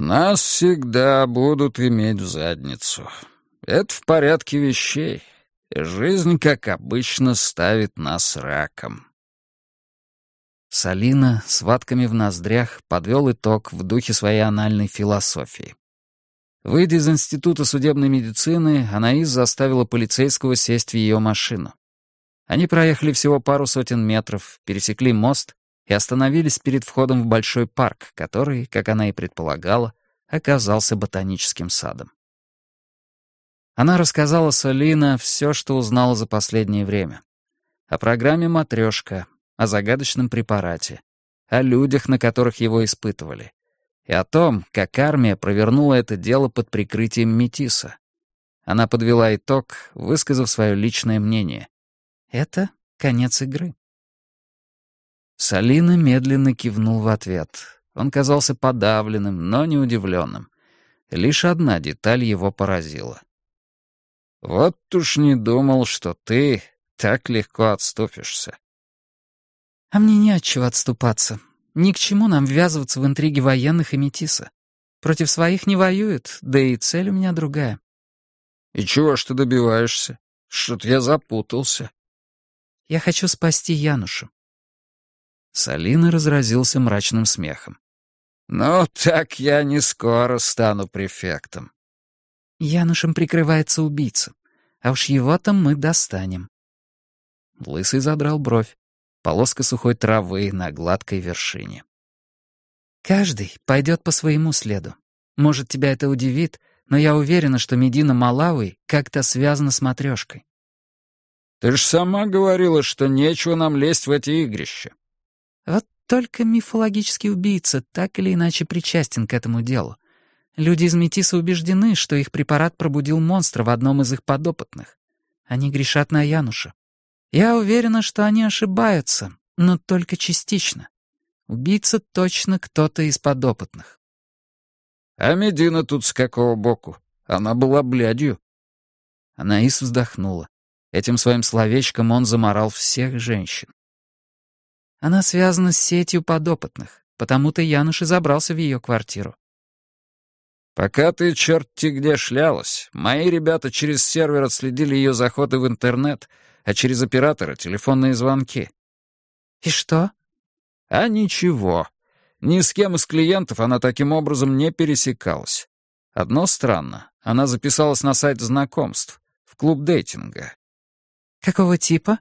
«Нас всегда будут иметь в задницу. Это в порядке вещей. Жизнь, как обычно, ставит нас раком». Салина с ватками в ноздрях подвел итог в духе своей анальной философии. Выйдя из Института судебной медицины, Анаис заставила полицейского сесть в ее машину. Они проехали всего пару сотен метров, пересекли мост и остановились перед входом в большой парк, который, как она и предполагала, оказался ботаническим садом. Она рассказала Солина все, что узнала за последнее время. О программе «Матрешка», о загадочном препарате, о людях, на которых его испытывали, и о том, как армия провернула это дело под прикрытием Метиса. Она подвела итог, высказав свое личное мнение. Это конец игры. Салина медленно кивнул в ответ. Он казался подавленным, но не удивленным. Лишь одна деталь его поразила. «Вот уж не думал, что ты так легко отступишься». «А мне не от чего отступаться. Ни к чему нам ввязываться в интриги военных и метиса. Против своих не воюют, да и цель у меня другая». «И чего ж ты добиваешься? Что-то я запутался». «Я хочу спасти Янушу. Салина разразился мрачным смехом. «Ну, так я не скоро стану префектом». Янушем прикрывается убийца, а уж его-то мы достанем. Лысый задрал бровь. Полоска сухой травы на гладкой вершине. Каждый пойдет по своему следу. Может, тебя это удивит, но я уверена, что Медина Малауи как-то связана с матрешкой. Ты ж сама говорила, что нечего нам лезть в эти игрища. Вот только мифологический убийца так или иначе причастен к этому делу. Люди из Метиса убеждены, что их препарат пробудил монстра в одном из их подопытных. Они грешат на Януша. Я уверена, что они ошибаются, но только частично. Убийца точно кто-то из подопытных. А Медина тут с какого боку? Она была блядью. Анаис вздохнула. Этим своим словечком он заморал всех женщин. Она связана с сетью подопытных, потому-то Януш и забрался в ее квартиру. «Пока ты черти где шлялась, мои ребята через сервер отследили ее заходы в интернет, а через оператора — телефонные звонки». «И что?» «А ничего. Ни с кем из клиентов она таким образом не пересекалась. Одно странно. Она записалась на сайт знакомств, в клуб дейтинга». «Какого типа?»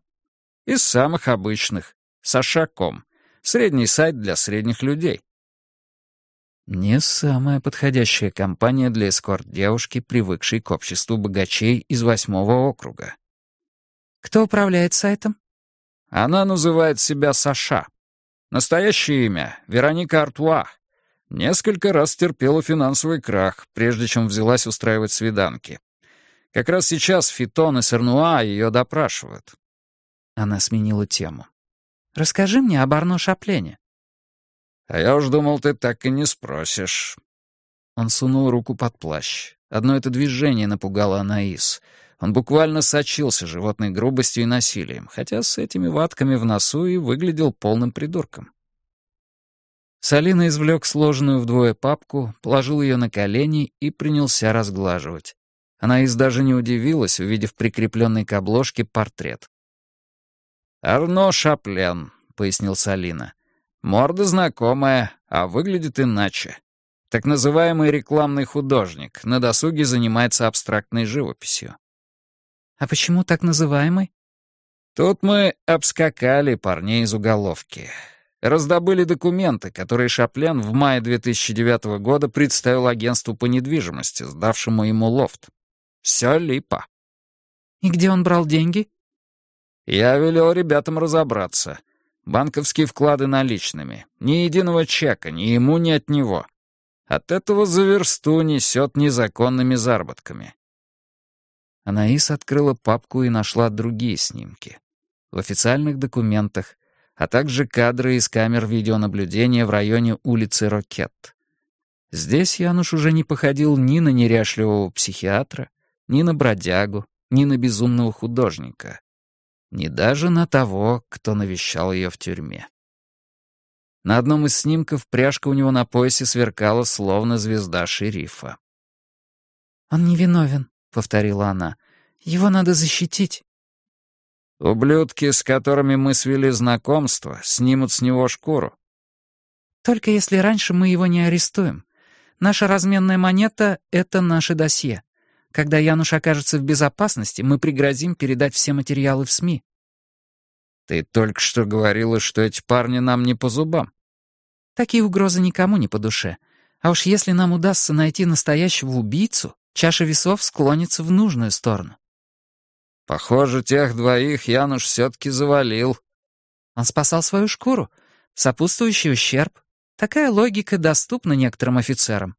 «Из самых обычных. Сашаком. Средний сайт для средних людей. Не самая подходящая компания для эскорт-девушки, привыкшей к обществу богачей из восьмого округа. Кто управляет сайтом? Она называет себя Саша. Настоящее имя — Вероника Артуа. Несколько раз терпела финансовый крах, прежде чем взялась устраивать свиданки. Как раз сейчас Фитон и Сернуа ее допрашивают. Она сменила тему. Расскажи мне об Арно Шаплене». «А я уж думал, ты так и не спросишь». Он сунул руку под плащ. Одно это движение напугало Анаис. Он буквально сочился животной грубостью и насилием, хотя с этими ватками в носу и выглядел полным придурком. Салина извлек сложенную вдвое папку, положил ее на колени и принялся разглаживать. Анаис даже не удивилась, увидев прикрепленный к обложке портрет. «Арно Шаплен», — пояснил Салина. «Морда знакомая, а выглядит иначе. Так называемый рекламный художник, на досуге занимается абстрактной живописью». «А почему так называемый?» «Тут мы обскакали парней из уголовки. Раздобыли документы, которые Шаплен в мае 2009 года представил агентству по недвижимости, сдавшему ему лофт. Все липа». «И где он брал деньги?» Я велел ребятам разобраться. Банковские вклады наличными. Ни единого чека, ни ему, ни от него. От этого за версту несет незаконными заработками. Анаис открыла папку и нашла другие снимки. В официальных документах, а также кадры из камер видеонаблюдения в районе улицы Рокет. Здесь Януш уже не походил ни на неряшливого психиатра, ни на бродягу, ни на безумного художника ни даже на того, кто навещал ее в тюрьме. На одном из снимков пряжка у него на поясе сверкала, словно звезда шерифа. «Он невиновен», — повторила она. «Его надо защитить». «Ублюдки, с которыми мы свели знакомство, снимут с него шкуру». «Только если раньше мы его не арестуем. Наша разменная монета — это наше досье. Когда Януш окажется в безопасности, мы пригрозим передать все материалы в СМИ». «Ты только что говорила, что эти парни нам не по зубам». «Такие угрозы никому не по душе. А уж если нам удастся найти настоящего убийцу, чаша весов склонится в нужную сторону». «Похоже, тех двоих Януш все-таки завалил». «Он спасал свою шкуру. Сопутствующий ущерб. Такая логика доступна некоторым офицерам».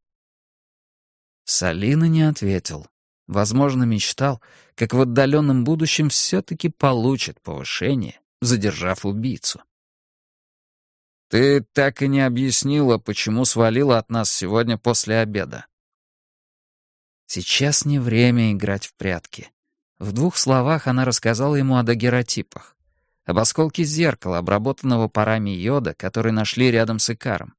Салина не ответил. Возможно, мечтал, как в отдаленном будущем все-таки получит повышение, задержав убийцу. «Ты так и не объяснила, почему свалила от нас сегодня после обеда». Сейчас не время играть в прятки. В двух словах она рассказала ему о дагеротипах. Об осколке зеркала, обработанного парами йода, который нашли рядом с Икаром.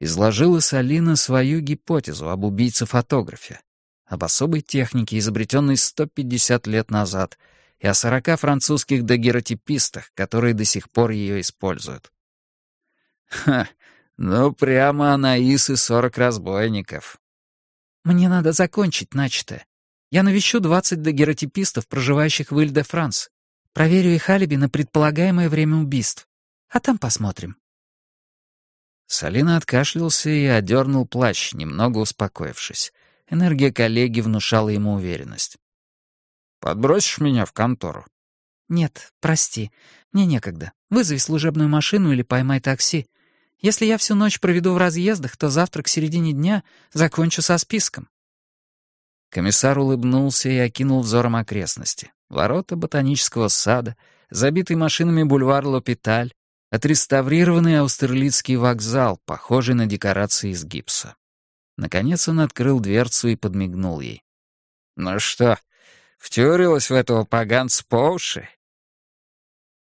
Изложила Салина свою гипотезу об убийце-фотографе, об особой технике, изобретенной 150 лет назад, и о 40 французских дагеротипистах, которые до сих пор ее используют. Ха, ну прямо Анаис и 40 разбойников. Мне надо закончить начатое. Я навещу 20 дагеротипистов, проживающих в Иль-де-Франс. Проверю их алиби на предполагаемое время убийств. А там посмотрим. Салина откашлялся и одернул плащ, немного успокоившись. Энергия коллеги внушала ему уверенность. «Подбросишь меня в контору?» «Нет, прости. Мне некогда. Вызови служебную машину или поймай такси. Если я всю ночь проведу в разъездах, то завтра к середине дня закончу со списком». Комиссар улыбнулся и окинул взором окрестности. Ворота ботанического сада, забитый машинами бульвар Лопиталь, отреставрированный Аустерлицкий вокзал, похожий на декорации из гипса. Наконец он открыл дверцу и подмигнул ей. «Ну что, втюрилась в этого поганца по уши?